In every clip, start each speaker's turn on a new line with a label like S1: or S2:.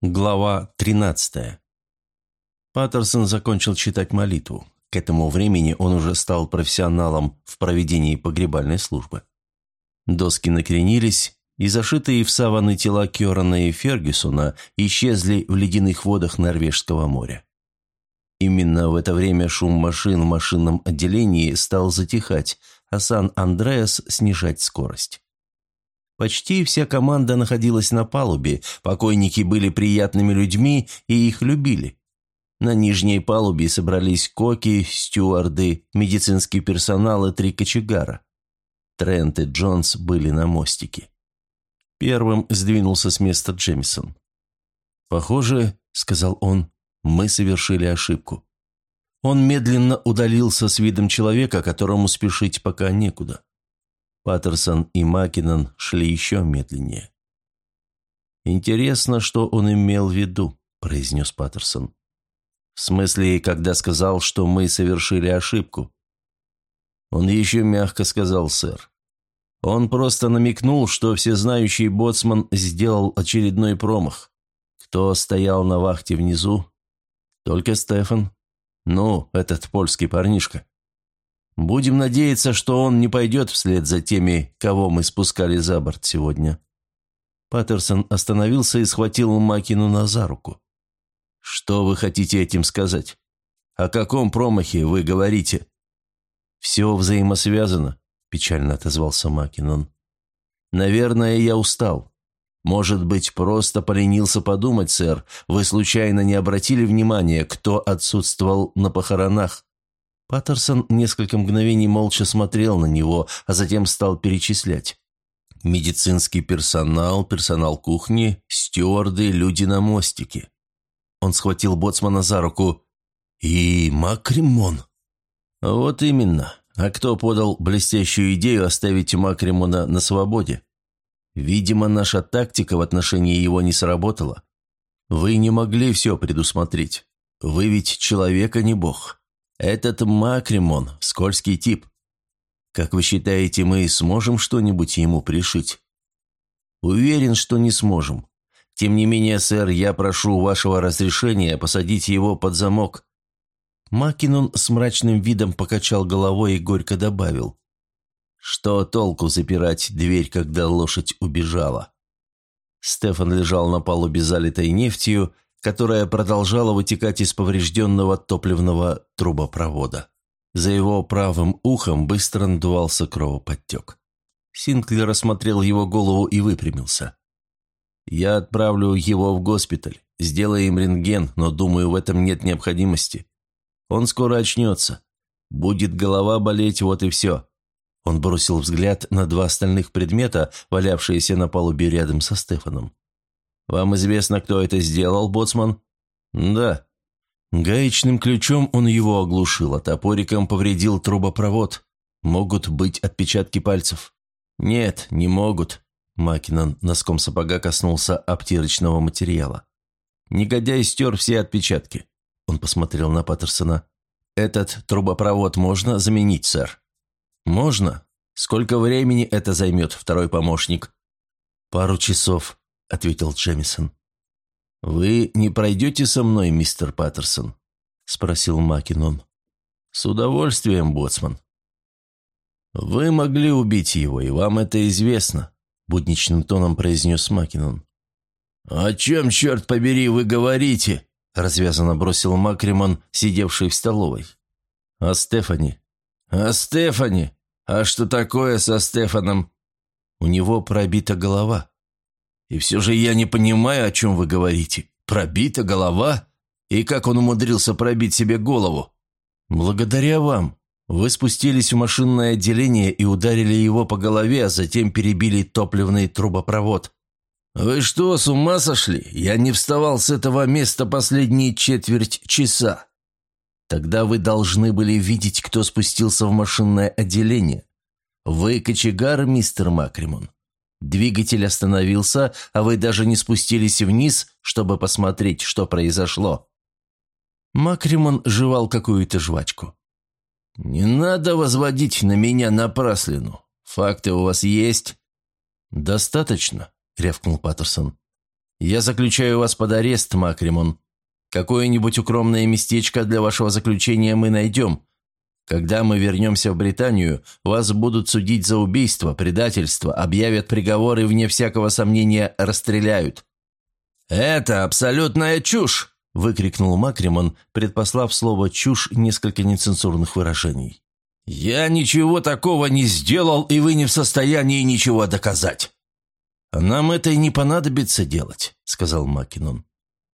S1: Глава 13. Паттерсон закончил читать молитву. К этому времени он уже стал профессионалом в проведении погребальной службы. Доски накренились, и зашитые в саваны тела Кёрана и Фергюсона исчезли в ледяных водах Норвежского моря. Именно в это время шум машин в машинном отделении стал затихать, а Сан-Андреас снижать скорость. Почти вся команда находилась на палубе, покойники были приятными людьми и их любили. На нижней палубе собрались коки, стюарды, медицинский персонал и три кочегара. Трент и Джонс были на мостике. Первым сдвинулся с места Джемисон. «Похоже, — сказал он, — мы совершили ошибку». Он медленно удалился с видом человека, которому спешить пока некуда. Паттерсон и Маккинон шли еще медленнее. «Интересно, что он имел в виду», – произнес Паттерсон. «В смысле, когда сказал, что мы совершили ошибку?» Он еще мягко сказал, сэр. Он просто намекнул, что всезнающий боцман сделал очередной промах. Кто стоял на вахте внизу? Только Стефан. Ну, этот польский парнишка. Будем надеяться, что он не пойдет вслед за теми, кого мы спускали за борт сегодня». Паттерсон остановился и схватил Макину за руку. «Что вы хотите этим сказать? О каком промахе вы говорите?» «Все взаимосвязано», – печально отозвался Макинон. «Наверное, я устал. Может быть, просто поленился подумать, сэр. Вы случайно не обратили внимания, кто отсутствовал на похоронах?» Паттерсон несколько мгновений молча смотрел на него, а затем стал перечислять. Медицинский персонал, персонал кухни, стюарды, люди на мостике. Он схватил боцмана за руку. «И Макримон?» «Вот именно. А кто подал блестящую идею оставить Макримона на свободе? Видимо, наша тактика в отношении его не сработала. Вы не могли все предусмотреть. Вы ведь человека не бог. Этот Макримон – скользкий тип. Как вы считаете, мы сможем что-нибудь ему пришить? Уверен, что не сможем. Тем не менее, сэр, я прошу вашего разрешения посадить его под замок. Макинон с мрачным видом покачал головой и горько добавил. Что толку запирать дверь, когда лошадь убежала? Стефан лежал на палубе, залитой нефтью, которая продолжала вытекать из поврежденного топливного трубопровода. За его правым ухом быстро надувался кровоподтек. Синклер осмотрел его голову и выпрямился. «Я отправлю его в госпиталь, сделаем рентген, но, думаю, в этом нет необходимости. Он скоро очнется. Будет голова болеть, вот и все». Он бросил взгляд на два остальных предмета, валявшиеся на палубе рядом со Стефаном. «Вам известно, кто это сделал, боцман?» «Да». Гаечным ключом он его оглушил, а топориком повредил трубопровод. Могут быть отпечатки пальцев. «Нет, не могут». Макинон носком сапога коснулся обтирочного материала. «Негодяй стер все отпечатки». Он посмотрел на Паттерсона. «Этот трубопровод можно заменить, сэр?» «Можно. Сколько времени это займет, второй помощник?» «Пару часов», – ответил Джемисон. «Вы не пройдете со мной, мистер Паттерсон?» – спросил Макинон. «С удовольствием, боцман». «Вы могли убить его, и вам это известно», – будничным тоном произнес Макинон. «О чем, черт побери, вы говорите?» – развязанно бросил Макриман, сидевший в столовой. «О Стефани». «О Стефани? А что такое со Стефаном?» «У него пробита голова», и все же я не понимаю, о чем вы говорите. Пробита голова? И как он умудрился пробить себе голову? Благодаря вам. Вы спустились в машинное отделение и ударили его по голове, а затем перебили топливный трубопровод. Вы что, с ума сошли? Я не вставал с этого места последние четверть часа. Тогда вы должны были видеть, кто спустился в машинное отделение. Вы кочегар, мистер Макримон. Двигатель остановился, а вы даже не спустились вниз, чтобы посмотреть, что произошло». Макримон жевал какую-то жвачку. «Не надо возводить на меня напраслину. Факты у вас есть?» «Достаточно», — рявкнул Паттерсон. Я заключаю вас под арест, Макримон. Какое-нибудь укромное местечко для вашего заключения мы найдем. Когда мы вернемся в Британию, вас будут судить за убийство, предательство, объявят приговоры, вне всякого сомнения расстреляют». «Это абсолютная чушь!» – выкрикнул Макримон, предпослав слово «чушь» несколько нецензурных выражений. «Я ничего такого не сделал, и вы не в состоянии ничего доказать». «Нам это и не понадобится делать», – сказал Маккинон.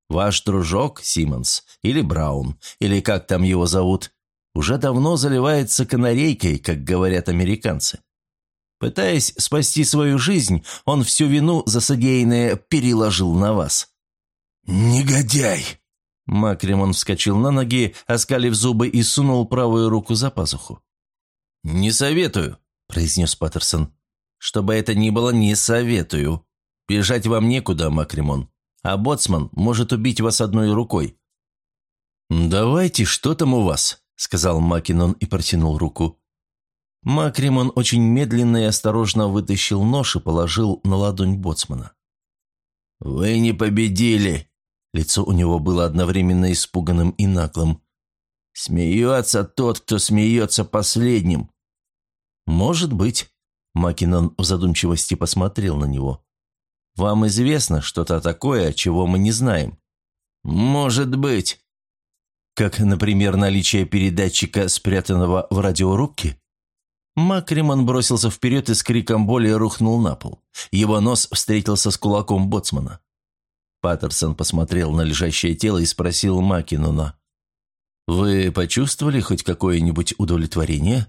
S1: «Ваш дружок Симмонс, или Браун, или как там его зовут, уже давно заливается канарейкой, как говорят американцы. Пытаясь спасти свою жизнь, он всю вину за содеянное переложил на вас».
S2: «Негодяй!»
S1: Макримон вскочил на ноги, оскалив зубы и сунул правую руку за пазуху. «Не советую», – произнес Паттерсон. «Что бы это ни было, не советую. Бежать вам некуда, Макримон, а боцман может убить вас одной рукой». «Давайте, что там у вас?» – сказал Макинон и протянул руку. Макримон очень медленно и осторожно вытащил нож и положил на ладонь боцмана.
S2: «Вы не победили!»
S1: Лицо у него было одновременно испуганным и наглым.
S2: «Смеется тот, кто смеется последним!»
S1: «Может быть», – Макинон в задумчивости посмотрел на него. «Вам известно что-то такое, чего мы не знаем?»
S2: «Может быть».
S1: «Как, например, наличие передатчика, спрятанного в радиорубке?» Макриман бросился вперед и с криком боли рухнул на пол. Его нос встретился с кулаком боцмана. Паттерсон посмотрел на лежащее тело и спросил Макинона. «Вы почувствовали хоть какое-нибудь удовлетворение?»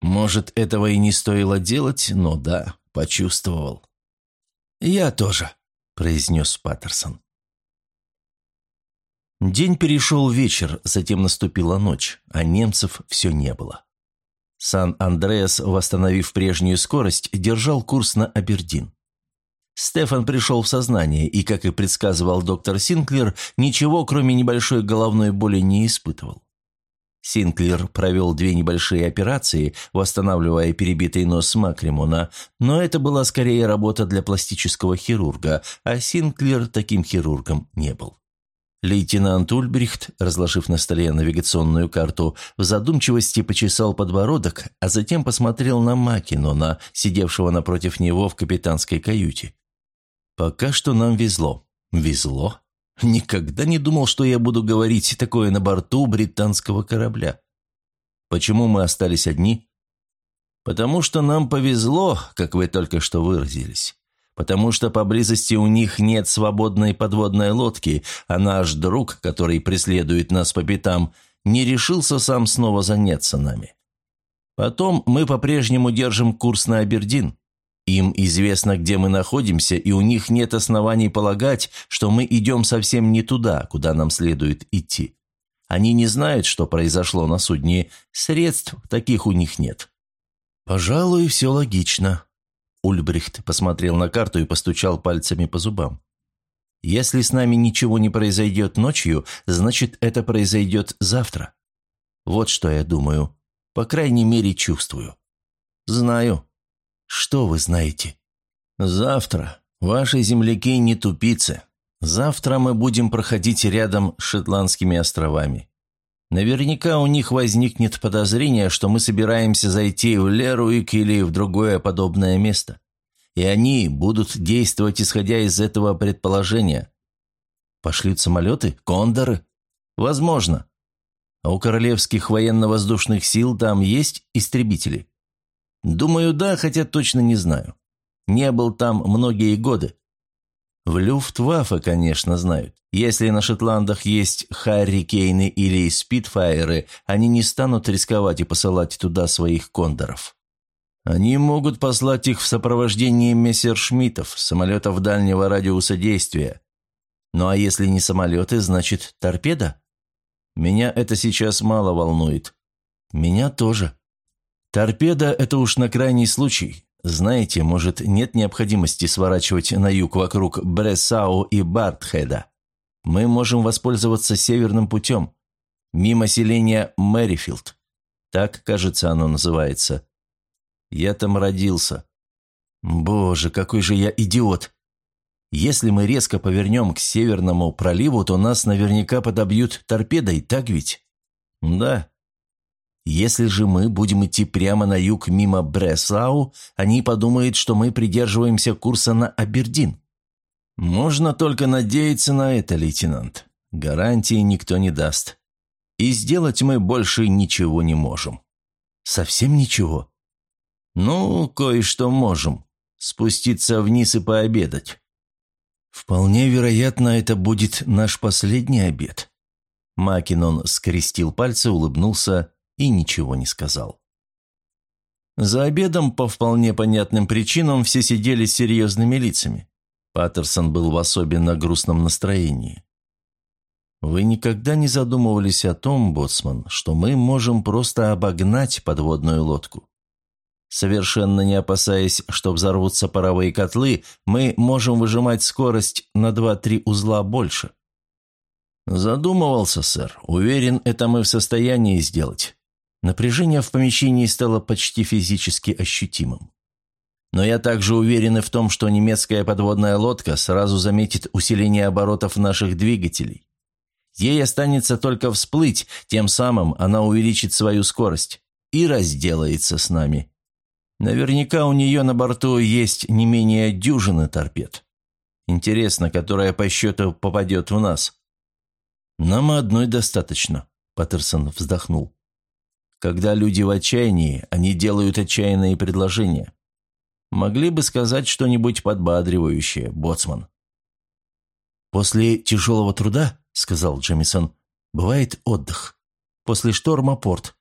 S1: Может, этого и не стоило делать, но да, почувствовал.
S2: «Я тоже», – произнес Паттерсон.
S1: День перешел вечер, затем наступила ночь, а немцев все не было. Сан-Андреас, восстановив прежнюю скорость, держал курс на Абердин. Стефан пришел в сознание и, как и предсказывал доктор Синклер, ничего, кроме небольшой головной боли, не испытывал. Синклер провел две небольшие операции, восстанавливая перебитый нос Макримона, но это была скорее работа для пластического хирурга, а Синклер таким хирургом не был. Лейтенант Ульбрихт, разложив на столе навигационную карту, в задумчивости почесал подбородок, а затем посмотрел на Макинона, сидевшего напротив него в капитанской каюте. «Пока что нам везло». «Везло?» Никогда не думал, что я буду говорить такое на борту британского корабля. Почему мы остались одни? Потому что нам повезло, как вы только что выразились. Потому что поблизости у них нет свободной подводной лодки, а наш друг, который преследует нас по пятам, не решился сам снова заняться нами. Потом мы по-прежнему держим курс на Абердин. Им известно, где мы находимся, и у них нет оснований полагать, что мы идем совсем не туда, куда нам следует идти. Они не знают, что произошло на судне, средств таких у них нет». «Пожалуй, все логично». Ульбрихт посмотрел на карту и постучал пальцами по зубам. «Если с нами ничего не произойдет ночью, значит, это произойдет завтра. Вот что я думаю. По крайней мере, чувствую. Знаю, «Что вы знаете?» «Завтра. Ваши земляки не тупицы. Завтра мы будем проходить рядом с Шотландскими островами. Наверняка у них возникнет подозрение, что мы собираемся зайти в Леруик или в другое подобное место. И они будут действовать, исходя из этого предположения. Пошлют самолеты? Кондоры? Возможно. А у королевских военно-воздушных сил там есть истребители? Думаю, да, хотя точно не знаю. Не был там многие годы. В Люфтваффе, конечно, знают. Если на Шотландах есть Харрикейны или Спитфайеры, они не станут рисковать и посылать туда своих кондоров. Они могут послать их в сопровождении мессершмиттов, самолетов дальнего радиуса действия. Ну а если не самолеты, значит торпеда? Меня это сейчас мало волнует. Меня тоже. Торпеда – это уж на крайний случай. Знаете, может, нет необходимости сворачивать на юг вокруг Брессау и Бартхеда. Мы можем воспользоваться северным путем. Мимо селения Мэрифилд. Так, кажется, оно называется. Я там родился. Боже, какой же я идиот. Если мы резко повернем к Северному проливу, то нас наверняка подобьют торпедой, так ведь? Да. Если же мы будем идти прямо на юг мимо Бреслау, они подумают, что мы придерживаемся курса на Абердин. Можно только надеяться на это, лейтенант. Гарантии никто не даст. И сделать мы больше ничего не можем. Совсем ничего? Ну, кое-что можем. Спуститься вниз и пообедать. Вполне вероятно, это будет наш последний обед. Макинон скрестил пальцы, улыбнулся и ничего не сказал. За обедом, по вполне понятным причинам, все сидели с серьезными лицами. Паттерсон был в особенно грустном настроении. «Вы никогда не задумывались о том, боцман, что мы можем просто обогнать подводную лодку? Совершенно не опасаясь, что взорвутся паровые котлы, мы можем выжимать скорость на 2-3 узла больше». «Задумывался, сэр. Уверен, это мы в состоянии сделать». Напряжение в помещении стало почти физически ощутимым. Но я также уверен и в том, что немецкая подводная лодка сразу заметит усиление оборотов наших двигателей. Ей останется только всплыть, тем самым она увеличит свою скорость и разделается с нами. Наверняка у нее на борту есть не менее дюжины торпед. Интересно, которая по счету попадет в нас. Нам одной достаточно, Паттерсон вздохнул. Когда люди в отчаянии, они делают отчаянные предложения. Могли бы сказать что-нибудь подбадривающее, боцман. После тяжелого труда — сказал Джемисон. «Бывает отдых. После шторма порт.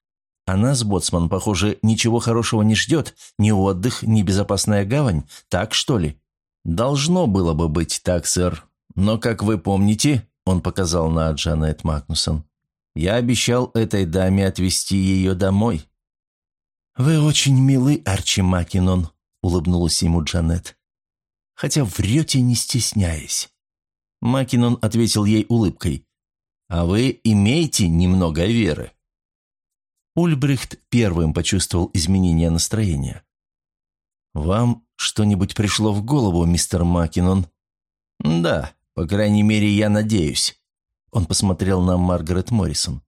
S1: А нас, боцман, похоже, ничего хорошего не ждет. Ни отдых, ни безопасная гавань. Так, что ли?» «Должно было бы быть так, сэр. Но, как вы помните, — он показал на Джанет Магнусон, — я обещал этой даме отвезти ее домой». «Вы очень милый, Арчи Макинон», — улыбнулась ему Джанет. «Хотя врете, не стесняясь». Макинон ответил ей улыбкой. «А вы имеете немного веры?» Ульбрихт первым почувствовал изменение настроения. «Вам что-нибудь пришло в голову, мистер Макинон?» «Да, по крайней мере, я надеюсь». Он посмотрел на Маргарет Моррисон.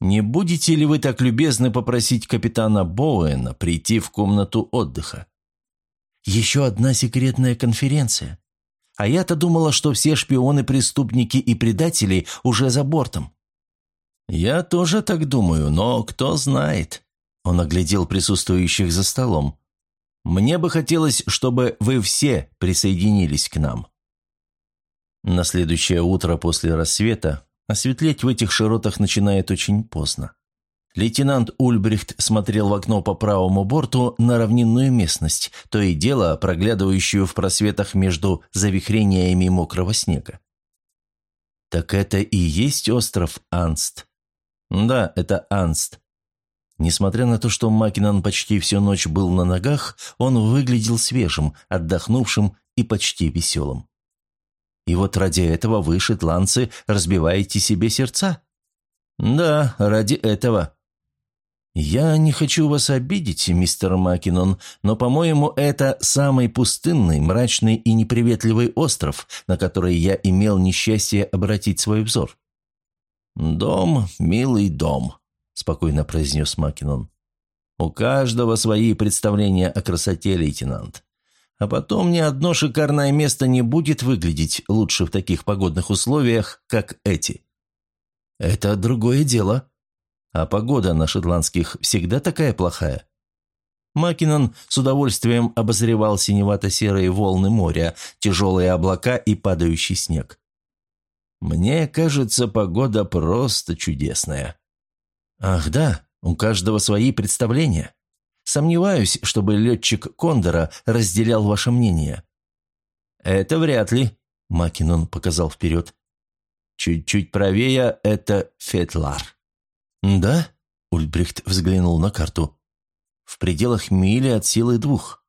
S1: «Не будете ли вы так любезны попросить капитана Боуэна прийти в комнату отдыха?» «Еще одна секретная конференция. А я-то думала, что все шпионы, преступники и предатели уже за бортом. Я тоже так думаю, но кто знает. Он оглядел присутствующих за столом. Мне бы хотелось, чтобы вы все присоединились к нам. На следующее утро после рассвета осветлеть в этих широтах начинает очень поздно. Лейтенант Ульбрихт смотрел в окно по правому борту на равнинную местность, то и дело проглядывающую в просветах между завихрениями мокрого снега. «Так это и есть остров Анст?» «Да, это Анст». Несмотря на то, что Макинан почти всю ночь был на ногах, он выглядел свежим, отдохнувшим и почти веселым. «И вот ради этого вы, шотландцы, разбиваете себе сердца?» «Да, ради этого», «Я не хочу вас обидеть, мистер Макинон, но, по-моему, это самый пустынный, мрачный и неприветливый остров, на который я имел несчастье обратить свой взор». «Дом, милый дом», — спокойно произнес Макинон. «У каждого свои представления о красоте, лейтенант. А потом ни одно шикарное место не будет выглядеть лучше в таких погодных условиях, как эти». «Это другое дело», а погода на шотландских всегда такая плохая. Макинон с удовольствием обозревал синевато-серые волны моря, тяжелые облака и падающий снег. «Мне кажется, погода просто чудесная». «Ах да, у каждого свои представления. Сомневаюсь, чтобы летчик Кондора разделял ваше мнение». «Это вряд ли», — Макинон показал вперед. «Чуть-чуть правее — это Фетлар». «Да?» – Ульбрихт взглянул на карту. «В пределах мили от силы двух.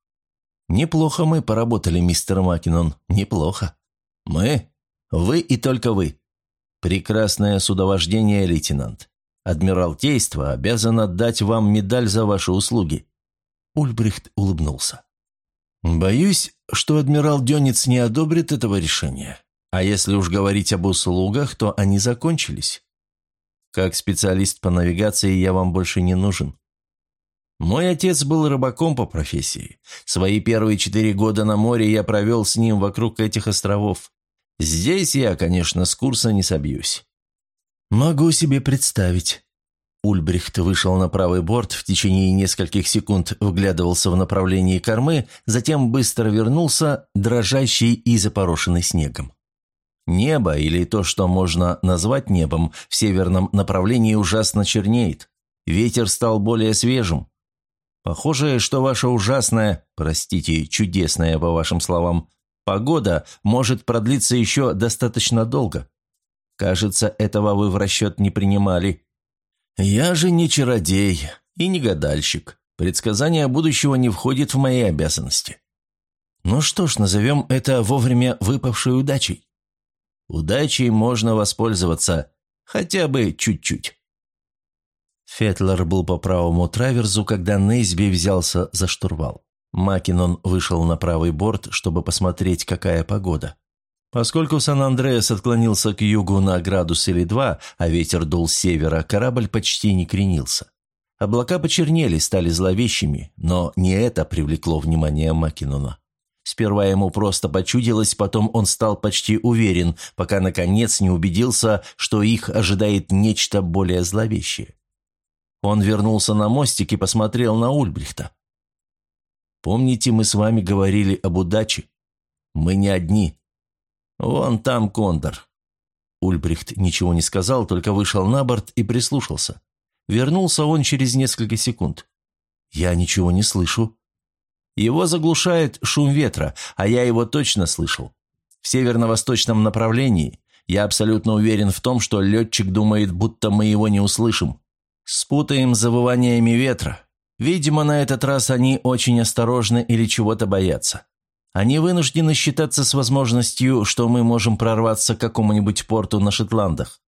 S1: Неплохо мы поработали, мистер Макинон, неплохо. Мы? Вы и только вы. Прекрасное судовождение, лейтенант. Адмиралтейство обязано отдать вам медаль за ваши услуги». Ульбрихт улыбнулся. Боюсь, что адмирал Дёнец не одобрит этого решения. А если уж говорить об услугах, то они закончились. Как специалист по навигации я вам больше не нужен. Мой отец был рыбаком по профессии. Свои первые четыре года на море я провел с ним вокруг этих островов. Здесь я, конечно, с курса не собьюсь. Могу себе представить. Ульбрихт вышел на правый борт, в течение нескольких секунд вглядывался в направлении кормы, затем быстро вернулся, дрожащий и запорошенный снегом. Небо, или то, что можно назвать небом, в северном направлении ужасно чернеет. Ветер стал более свежим. Похоже, что ваша ужасная, простите, чудесная, по вашим словам, погода может продлиться еще достаточно долго. Кажется, этого вы в расчет не принимали. Я же не чародей и не гадальщик. Предсказание будущего не входит в мои обязанности. Ну что ж, назовем это вовремя выпавшей удачей. Удачей можно воспользоваться хотя бы чуть-чуть. Фетлер был по правому траверзу, когда Нейсби взялся за штурвал. Макинон вышел на правый борт, чтобы посмотреть, какая погода. Поскольку Сан-Андреас отклонился к югу на градус или два, а ветер дул с севера, корабль почти не кренился. Облака почернели, стали зловещими, но не это привлекло внимание Макинона. Сперва ему просто почудилось, потом он стал почти уверен, пока наконец не убедился, что их ожидает нечто более зловещее. Он вернулся на мостик и посмотрел на Ульбрихта. «Помните, мы с вами говорили об удаче? Мы не одни. Вон там кондор». Ульбрихт ничего не сказал, только вышел на борт и прислушался. Вернулся он через несколько секунд. «Я ничего не слышу», его заглушает шум ветра, а я его точно слышал. В северно-восточном направлении я абсолютно уверен в том, что летчик думает, будто мы его не услышим. Спутаем завываниями ветра. Видимо, на этот раз они очень осторожны или чего-то боятся. Они вынуждены считаться с возможностью, что мы можем прорваться к какому-нибудь порту на Шотландах.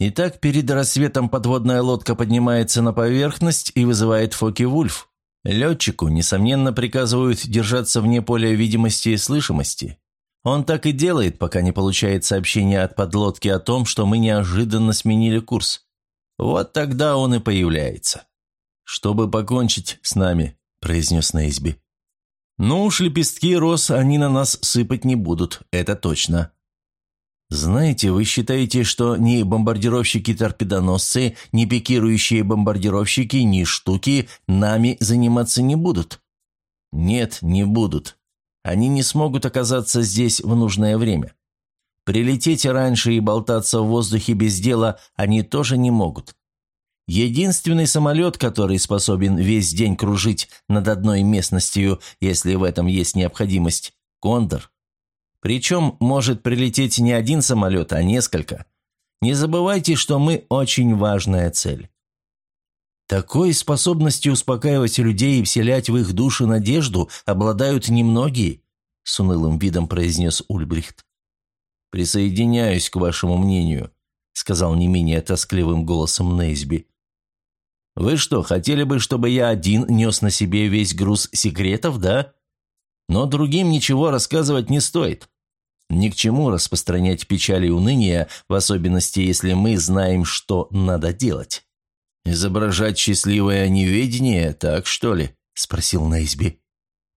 S1: Итак, перед рассветом подводная лодка поднимается на поверхность и вызывает Фоки-Вульф. Летчику, несомненно, приказывают держаться вне поля видимости и слышимости. Он так и делает, пока не получает сообщения от подлодки о том, что мы неожиданно сменили курс. Вот тогда он и появляется. «Чтобы покончить с нами», – произнес Нейсби. «Ну уж лепестки роз они на нас сыпать не будут, это точно. «Знаете, вы считаете, что ни бомбардировщики-торпедоносцы, ни пикирующие бомбардировщики, ни штуки нами заниматься не будут?» «Нет, не будут. Они не смогут оказаться здесь в нужное время. Прилететь раньше и болтаться в воздухе без дела они тоже не могут. Единственный самолет, который способен весь день кружить над одной местностью, если в этом есть необходимость – Кондор. Причем может прилететь не один самолет, а несколько. Не забывайте, что мы очень важная цель. Такой способностью успокаивать людей и вселять в их души надежду обладают немногие, с унылым видом произнес Ульбрихт. «Присоединяюсь к вашему мнению», — сказал не менее тоскливым голосом Нейсби. «Вы что, хотели бы, чтобы я один нес на себе весь груз секретов, да? Но другим ничего рассказывать не стоит. Ни к чему распространять печаль и уныние, в особенности, если мы знаем, что надо делать. «Изображать счастливое неведение, так что ли?» – спросил Нейсби.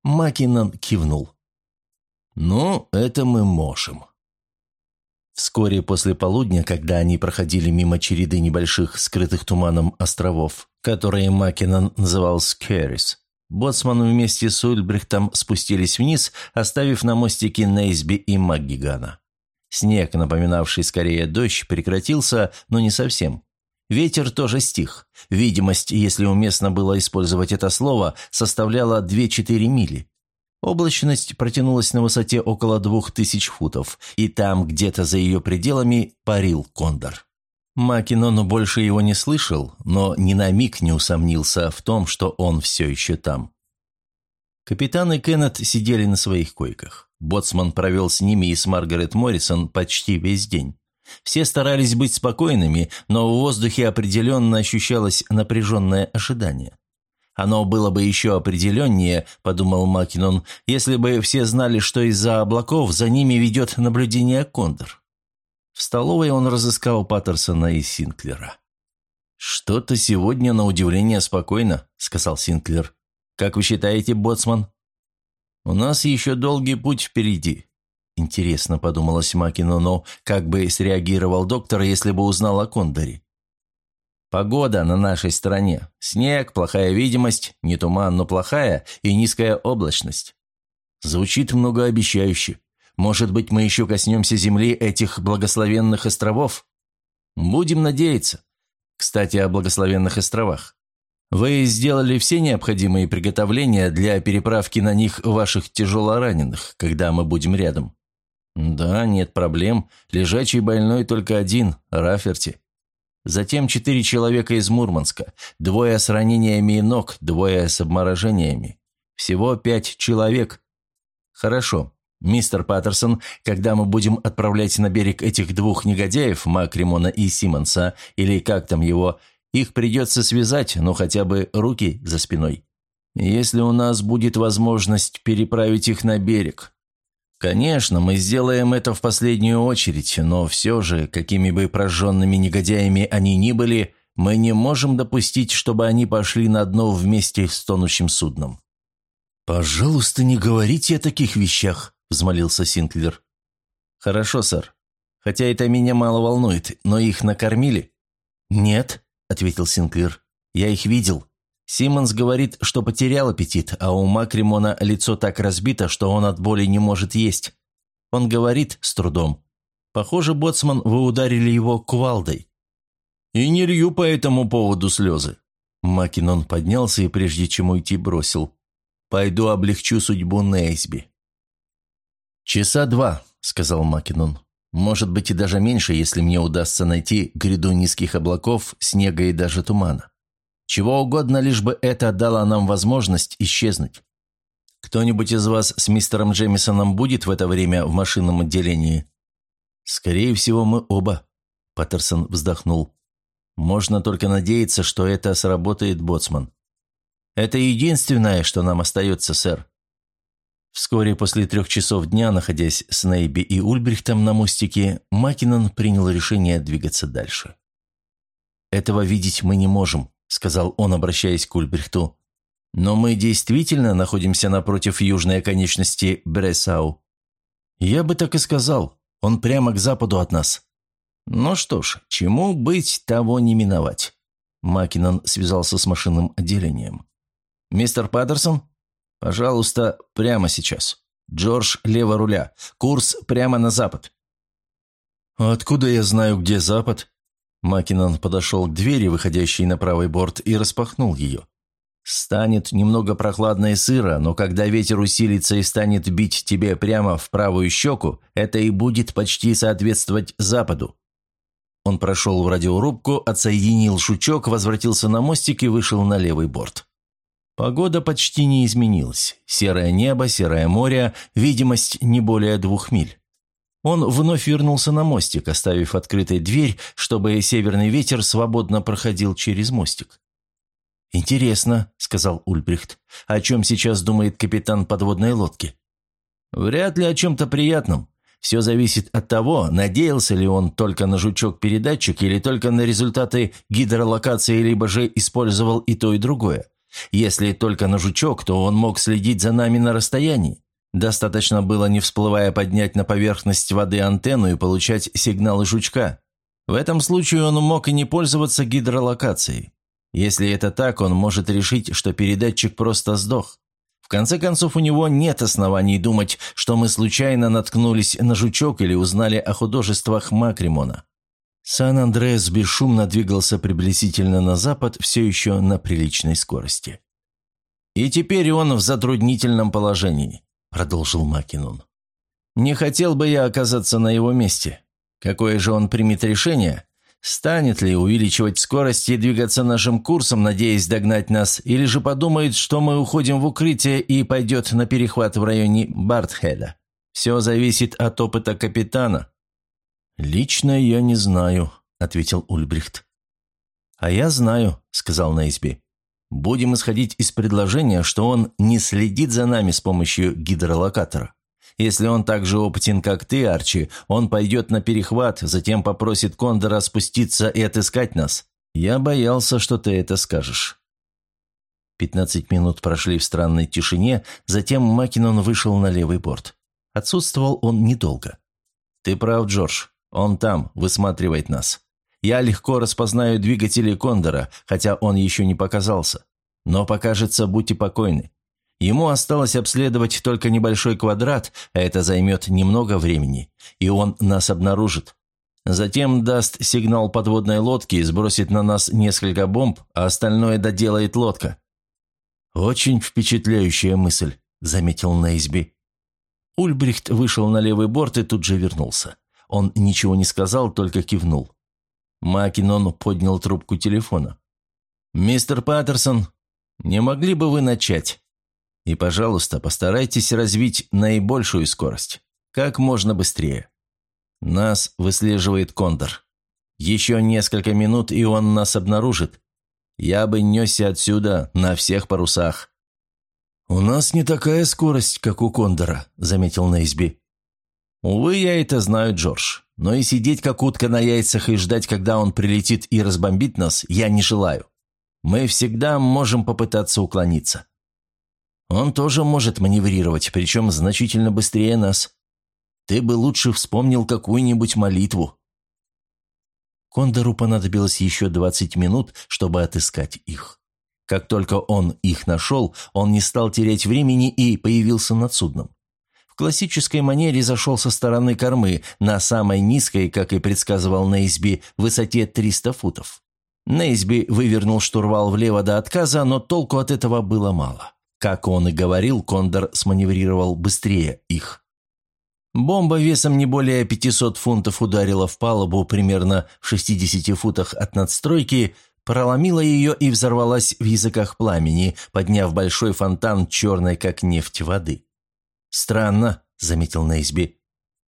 S1: Макинон кивнул. «Ну, это мы можем». Вскоре после полудня, когда они проходили мимо череды небольших скрытых туманом островов, которые Макинон называл Скеррис, Боцман вместе с Ульбрихтом спустились вниз, оставив на мостике Нейсби и Маггигана. Снег, напоминавший скорее дождь, прекратился, но не совсем. Ветер тоже стих. Видимость, если уместно было использовать это слово, составляла 2-4 мили. Облачность протянулась на высоте около двух тысяч футов, и там, где-то за ее пределами, парил кондор. Макинон больше его не слышал, но ни на миг не усомнился в том, что он все еще там. Капитан и Кеннет сидели на своих койках. Боцман провел с ними и с Маргарет Моррисон почти весь день. Все старались быть спокойными, но в воздухе определенно ощущалось напряженное ожидание. Оно было бы еще определеннее, подумал Макинон, если бы все знали, что из-за облаков за ними ведет наблюдение Кондор. В столовой он разыскал Паттерсона и Синклера. «Что-то сегодня, на удивление, спокойно», — сказал Синклер. «Как вы считаете, боцман?» «У нас еще долгий путь впереди». Интересно, подумалось Макинону, как бы среагировал доктор, если бы узнал о Кондоре. Погода на нашей стороне. Снег, плохая видимость, не туман, но плохая и низкая облачность. Звучит многообещающе. Может быть, мы еще коснемся земли этих благословенных островов? Будем надеяться. Кстати, о благословенных островах. Вы сделали все необходимые приготовления для переправки на них ваших тяжелораненых, когда мы будем рядом? Да, нет проблем. Лежачий больной только один, Раферти. Затем четыре человека из Мурманска, двое с ранениями ног, двое с обморожениями. Всего пять человек. Хорошо. Мистер Паттерсон, когда мы будем отправлять на берег этих двух негодяев, Макримона и Симмонса, или как там его, их придется связать, ну хотя бы руки за спиной. Если у нас будет возможность переправить их на берег, «Конечно, мы сделаем это в последнюю очередь, но все же, какими бы прожженными негодяями они ни были, мы не можем допустить, чтобы они пошли на дно вместе с тонущим судном». «Пожалуйста, не говорите о таких вещах», – взмолился Синклер. «Хорошо, сэр. Хотя это меня мало волнует, но их накормили?» «Нет», – ответил Синклер. «Я их видел. Симмонс говорит, что потерял аппетит, а у Макримона лицо так разбито, что он от боли не может есть. Он говорит с трудом. Похоже, боцман, вы ударили его кувалдой. И не лью по этому поводу слезы. Макинон поднялся и прежде чем уйти бросил. «Пойду облегчу судьбу Нейсби». «Часа два», — сказал Макинон. «Может быть и даже меньше, если мне удастся найти гряду низких облаков, снега и даже тумана. Чего угодно, лишь бы это дало нам возможность исчезнуть. Кто-нибудь из вас с мистером Джемисоном будет в это время в машинном отделении? Скорее всего, мы оба. Паттерсон вздохнул. Можно только надеяться, что это сработает, боцман. Это единственное, что нам остается, сэр. Вскоре после трех часов дня, находясь с Нейби и Ульбрихтом на мостике, Макинон принял решение двигаться дальше. «Этого видеть мы не можем», сказал он, обращаясь к Ульбрихту. «Но мы действительно находимся напротив южной оконечности Бресау». «Я бы так и сказал. Он прямо к западу от нас». «Ну что ж, чему быть, того не миновать». Макинон связался с машинным отделением. «Мистер Паттерсон? Пожалуйста, прямо сейчас. Джордж, лево руля. Курс прямо на запад». «Откуда я знаю, где запад?» Макинон подошел к двери, выходящей на правый борт, и распахнул ее. «Станет немного прохладно и сыро, но когда ветер усилится и станет бить тебе прямо в правую щеку, это и будет почти соответствовать западу». Он прошел в радиорубку, отсоединил шучок, возвратился на мостик и вышел на левый борт. Погода почти не изменилась. Серое небо, серое море, видимость не более двух миль. Он вновь вернулся на мостик, оставив открытой дверь, чтобы северный ветер свободно проходил через мостик. «Интересно», — сказал Ульбрихт, — «о чем сейчас думает капитан подводной лодки?» «Вряд ли о чем-то приятном. Все зависит от того, надеялся ли он только на жучок-передатчик или только на результаты гидролокации, либо же использовал и то, и другое. Если только на жучок, то он мог следить за нами на расстоянии. Достаточно было, не всплывая, поднять на поверхность воды антенну и получать сигналы жучка. В этом случае он мог и не пользоваться гидролокацией. Если это так, он может решить, что передатчик просто сдох. В конце концов, у него нет оснований думать, что мы случайно наткнулись на жучок или узнали о художествах Макримона. Сан-Андреас бесшумно двигался приблизительно на запад, все еще на приличной скорости. И теперь он в затруднительном положении. – продолжил Макинон. «Не хотел бы я оказаться на его месте. Какое же он примет решение? Станет ли увеличивать скорость и двигаться нашим курсом, надеясь догнать нас, или же подумает, что мы уходим в укрытие и пойдет на перехват в районе Бартхеда? Все зависит от опыта капитана». «Лично я не знаю», – ответил Ульбрихт. «А я знаю», – сказал Нейсби. Будем исходить из предложения, что он не следит за нами с помощью гидролокатора. Если он так же опытен, как ты, Арчи, он пойдет на перехват, затем попросит Кондора спуститься и отыскать нас. Я боялся, что ты это скажешь». Пятнадцать минут прошли в странной тишине, затем Макинон вышел на левый борт. Отсутствовал он недолго. «Ты прав, Джордж. Он там, высматривает нас. Я легко распознаю двигатели Кондора, хотя он еще не показался. Но покажется, будьте покойны. Ему осталось обследовать только небольшой квадрат, а это займет немного времени, и он нас обнаружит. Затем даст сигнал подводной лодки и сбросит на нас несколько бомб, а остальное доделает лодка». «Очень впечатляющая мысль», — заметил Нейсби. Ульбрихт вышел на левый борт и тут же вернулся. Он ничего не сказал, только кивнул. Макинон поднял трубку телефона. «Мистер Паттерсон, не могли бы вы начать? И, пожалуйста, постарайтесь развить наибольшую скорость. Как можно быстрее. Нас выслеживает Кондор. Еще несколько минут, и он нас обнаружит. Я бы несся отсюда на всех парусах». «У нас не такая скорость, как у Кондора», — заметил Нейсби. «Увы, я это знаю, Джордж. Но и сидеть как утка на яйцах и ждать, когда он прилетит и разбомбит нас, я не желаю. Мы всегда можем попытаться уклониться. Он тоже может маневрировать, причем значительно быстрее нас. Ты бы лучше вспомнил какую-нибудь молитву». Кондору понадобилось еще 20 минут, чтобы отыскать их. Как только он их нашел, он не стал терять времени и появился над судном классической манере зашел со стороны кормы на самой низкой, как и предсказывал Нейсби, высоте 300 футов. Нейсби вывернул штурвал влево до отказа, но толку от этого было мало. Как он и говорил, Кондор сманеврировал быстрее их. Бомба весом не более 500 фунтов ударила в палубу примерно в 60 футах от надстройки, проломила ее и взорвалась в языках пламени, подняв большой фонтан черной, как нефть воды. «Странно», — заметил Нейсби.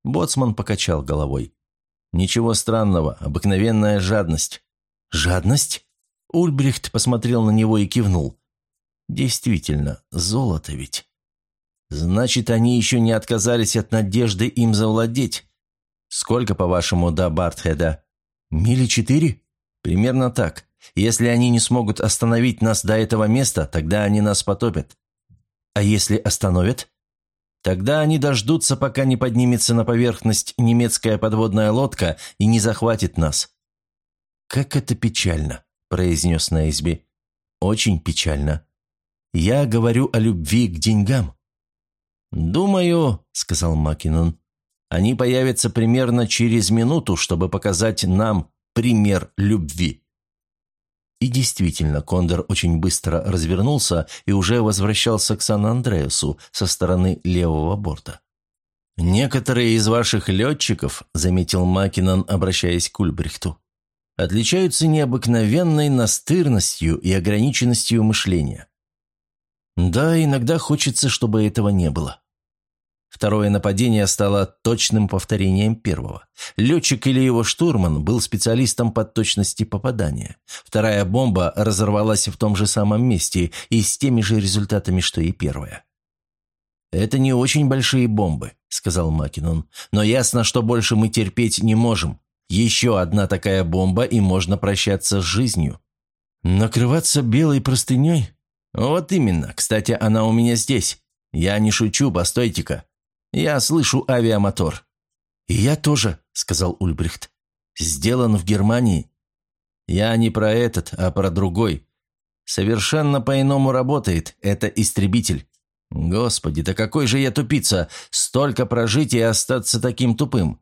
S1: Боцман покачал головой. «Ничего странного, обыкновенная жадность». «Жадность?» Ульбрихт посмотрел на него и кивнул. «Действительно, золото ведь». «Значит, они еще не отказались от надежды им завладеть. Сколько, по-вашему, до Бартхеда?» «Мили четыре?» «Примерно так. Если они не смогут остановить нас до этого места, тогда они нас потопят». «А если остановят?» Тогда они дождутся, пока не поднимется на поверхность немецкая подводная лодка и не захватит нас». «Как это печально», – произнес Нейсби. «Очень печально. Я говорю о любви к деньгам». «Думаю», – сказал Макинон, – «они появятся примерно через минуту, чтобы показать нам пример любви». И действительно, Кондор очень быстро развернулся и уже возвращался к Сан-Андреасу со стороны левого борта. «Некоторые из ваших летчиков», — заметил Макинон, обращаясь к Ульбрихту, «отличаются необыкновенной настырностью и ограниченностью мышления. Да, иногда хочется, чтобы этого не было. Второе нападение стало точным повторением первого. Летчик или его штурман был специалистом по точности попадания. Вторая бомба разорвалась в том же самом месте и с теми же результатами, что и первая. «Это не очень большие бомбы», — сказал Макинон. «Но ясно, что больше мы терпеть не можем. Еще одна такая бомба, и можно прощаться с жизнью». «Накрываться белой простыней?» «Вот именно. Кстати, она у меня здесь. Я не шучу, постойте-ка». Я слышу авиамотор». «И я тоже», — сказал Ульбрихт. «Сделан в Германии». «Я не про этот, а про другой. Совершенно по-иному работает. Это истребитель. Господи, да какой же я тупица! Столько прожить и остаться таким тупым.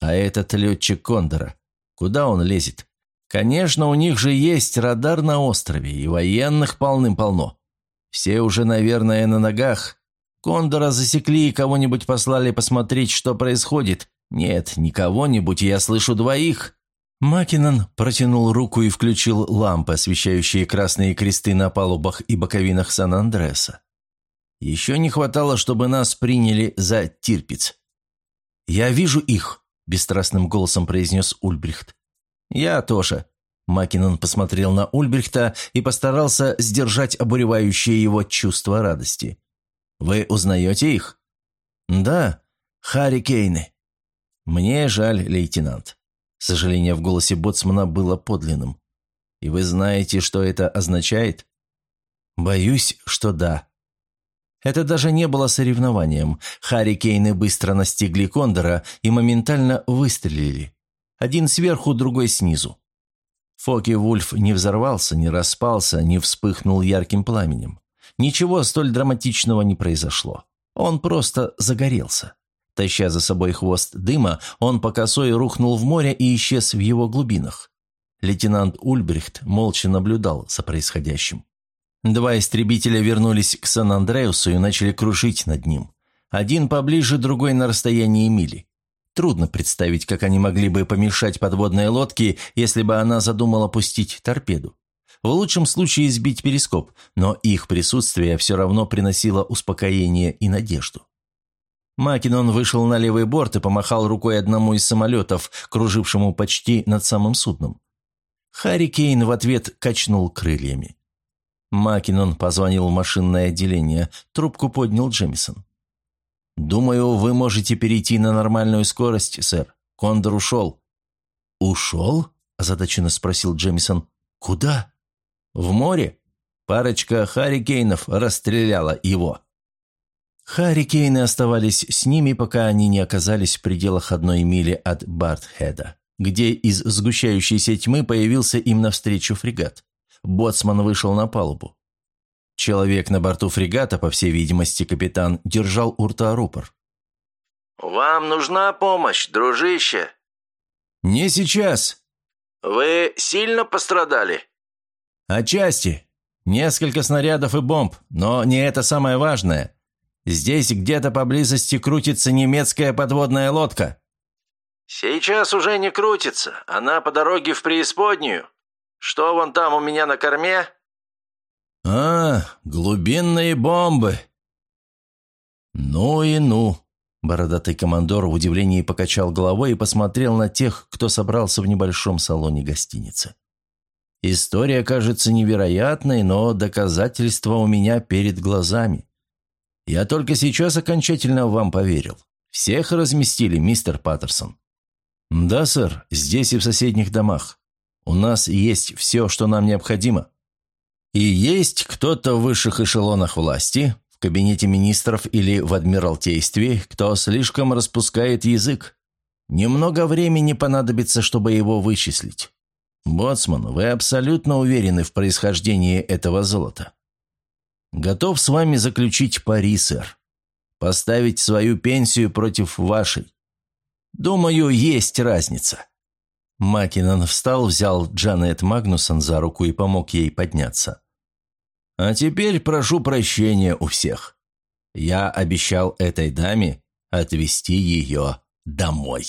S1: А этот летчик Кондора, куда он лезет? Конечно, у них же есть радар на острове, и военных полным-полно. Все уже, наверное, на ногах, Кондора засекли и кого-нибудь послали посмотреть, что происходит. Нет, не кого-нибудь, я слышу двоих». Макинон протянул руку и включил лампы, освещающие красные кресты на палубах и боковинах Сан-Андреаса. Еще не хватало, чтобы нас приняли за тирпиц. «Я вижу их», – бесстрастным голосом произнес Ульбрихт. «Я тоже. Макинон посмотрел на Ульбрихта и постарался сдержать обуревающее его чувство радости. «Вы узнаете их?» «Да, Харри Кейны». «Мне жаль, лейтенант». Сожаление в голосе боцмана было подлинным. «И вы знаете, что это означает?» «Боюсь, что да». Это даже не было соревнованием. Харри Кейны быстро настигли Кондора и моментально выстрелили. Один сверху, другой снизу. Фоки-Вульф не взорвался, не распался, не вспыхнул ярким пламенем. Ничего столь драматичного не произошло. Он просто загорелся. Таща за собой хвост дыма, он по косой рухнул в море и исчез в его глубинах. Лейтенант Ульбрихт молча наблюдал за происходящим. Два истребителя вернулись к Сан-Андреусу и начали кружить над ним. Один поближе, другой на расстоянии мили. Трудно представить, как они могли бы помешать подводной лодке, если бы она задумала пустить торпеду. В лучшем случае сбить перископ, но их присутствие все равно приносило успокоение и надежду. Макинон вышел на левый борт и помахал рукой одному из самолетов, кружившему почти над самым судном. Харри Кейн в ответ качнул крыльями. Макинон позвонил в машинное отделение, трубку поднял Джемисон. «Думаю, вы можете перейти на нормальную скорость, сэр. Кондор ушел». «Ушел?» – озадаченно спросил Джемисон. «Куда?» «В море. Парочка харрикейнов расстреляла его». Харрикейны оставались с ними, пока они не оказались в пределах одной мили от Бартхеда, где из сгущающейся тьмы появился им навстречу фрегат. Боцман вышел на палубу. Человек на борту фрегата, по всей видимости, капитан, держал у рта рупор.
S2: «Вам нужна помощь, дружище?»
S1: «Не сейчас».
S2: «Вы сильно пострадали?»
S1: «Отчасти. Несколько снарядов и бомб, но не это самое важное. Здесь где-то поблизости крутится немецкая подводная лодка».
S2: «Сейчас уже не крутится. Она по дороге в преисподнюю. Что вон там у меня на корме?»
S1: «А, глубинные бомбы!» «Ну и ну!» Бородатый командор в удивлении покачал головой и посмотрел на тех, кто собрался в небольшом салоне гостиницы. «История кажется невероятной, но доказательства у меня перед глазами. Я только сейчас окончательно вам поверил. Всех разместили, мистер Паттерсон?» «Да, сэр, здесь и в соседних домах. У нас есть все, что нам необходимо». И есть кто-то в высших эшелонах власти, в кабинете министров или в адмиралтействе, кто слишком распускает язык. Немного времени понадобится, чтобы его вычислить. Боцман, вы абсолютно уверены в происхождении этого золота. Готов с вами заключить пари, сэр. Поставить свою пенсию против вашей. Думаю, есть разница. Макинон встал, взял Джанет Магнусон за руку и помог ей подняться. А теперь прошу прощения у всех. Я обещал этой даме отвезти ее домой.